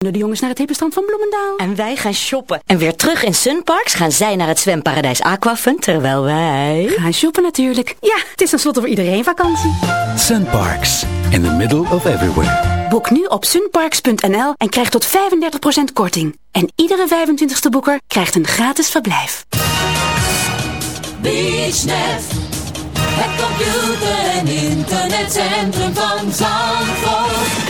de jongens naar het hippenstand van Bloemendaal. En wij gaan shoppen. En weer terug in Sunparks gaan zij naar het zwemparadijs Aquafun, terwijl wij... Gaan shoppen natuurlijk. Ja, het is tenslotte voor iedereen vakantie. Sunparks, in the middle of everywhere. Boek nu op sunparks.nl en krijg tot 35% korting. En iedere 25ste boeker krijgt een gratis verblijf. BeachNet, het computer- en internetcentrum van Zandvoort.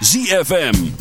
ZFM.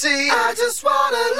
see. I just wanna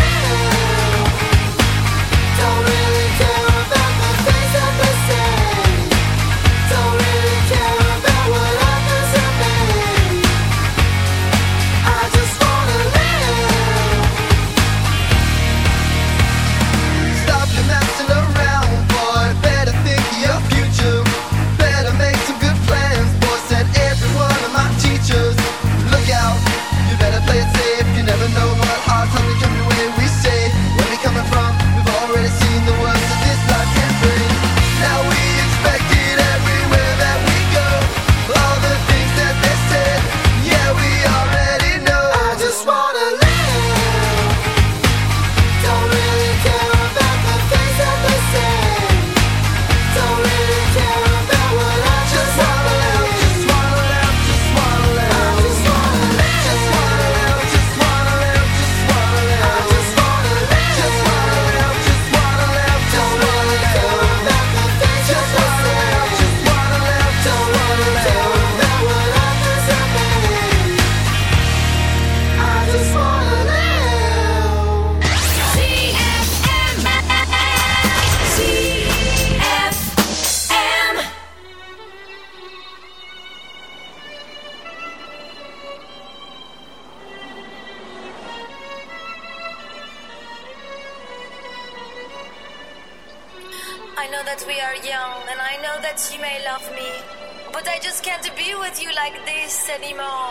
C'est s'alimente.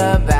about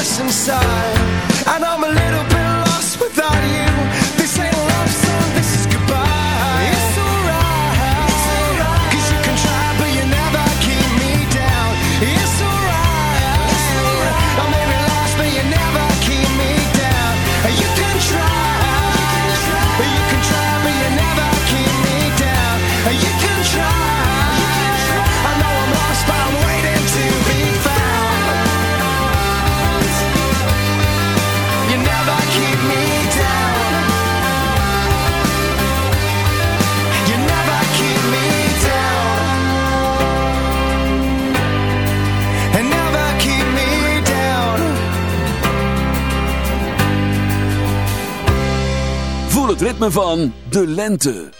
us inside. ritme van de lente.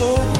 so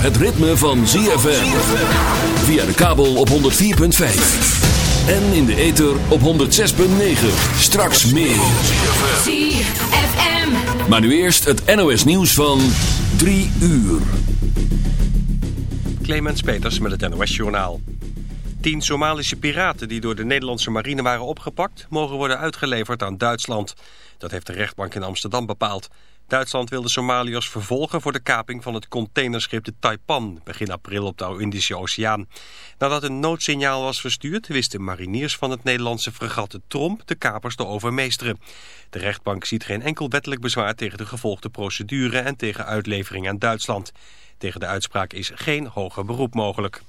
Het ritme van ZFM. Via de kabel op 104.5. En in de ether op 106.9. Straks meer. ZFM. Maar nu eerst het NOS nieuws van 3 uur. Clemens Peters met het NOS Journaal. Tien Somalische piraten die door de Nederlandse marine waren opgepakt... mogen worden uitgeleverd aan Duitsland. Dat heeft de rechtbank in Amsterdam bepaald. Duitsland wil de Somaliërs vervolgen voor de kaping van het containerschip de Taipan... begin april op de Indische Oceaan. Nadat een noodsignaal was verstuurd... wisten mariniers van het Nederlandse fregat de Tromp de kapers te overmeesteren. De rechtbank ziet geen enkel wettelijk bezwaar tegen de gevolgde procedure... en tegen uitlevering aan Duitsland. Tegen de uitspraak is geen hoger beroep mogelijk.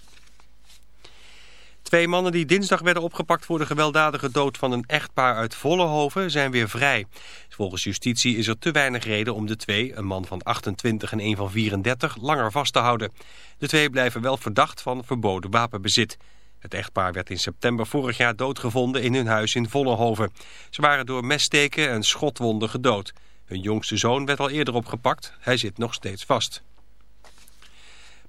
Twee mannen die dinsdag werden opgepakt voor de gewelddadige dood van een echtpaar uit Vollenhoven zijn weer vrij. Volgens justitie is er te weinig reden om de twee, een man van 28 en een van 34, langer vast te houden. De twee blijven wel verdacht van verboden wapenbezit. Het echtpaar werd in september vorig jaar doodgevonden in hun huis in Vollenhoven. Ze waren door messteken en schotwonden gedood. Hun jongste zoon werd al eerder opgepakt. Hij zit nog steeds vast.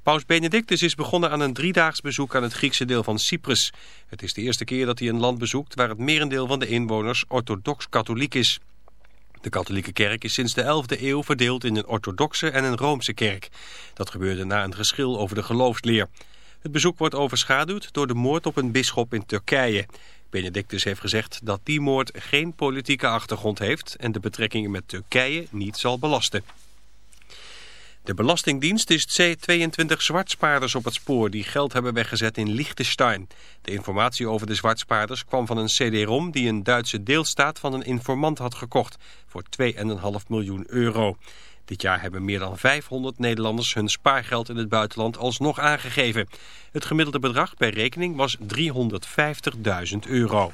Paus Benedictus is begonnen aan een driedaags bezoek aan het Griekse deel van Cyprus. Het is de eerste keer dat hij een land bezoekt waar het merendeel van de inwoners orthodox-katholiek is. De katholieke kerk is sinds de 11e eeuw verdeeld in een orthodoxe en een roomse kerk. Dat gebeurde na een geschil over de geloofsleer. Het bezoek wordt overschaduwd door de moord op een bisschop in Turkije. Benedictus heeft gezegd dat die moord geen politieke achtergrond heeft... en de betrekkingen met Turkije niet zal belasten. De Belastingdienst is C22 zwartspaarders op het spoor die geld hebben weggezet in Liechtenstein. De informatie over de zwartspaarders kwam van een CD-ROM die een Duitse deelstaat van een informant had gekocht voor 2,5 miljoen euro. Dit jaar hebben meer dan 500 Nederlanders hun spaargeld in het buitenland alsnog aangegeven. Het gemiddelde bedrag per rekening was 350.000 euro.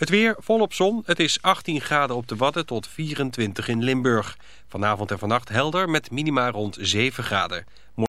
Het weer volop zon. Het is 18 graden op de Wadden tot 24 in Limburg. Vanavond en vannacht helder met minima rond 7 graden.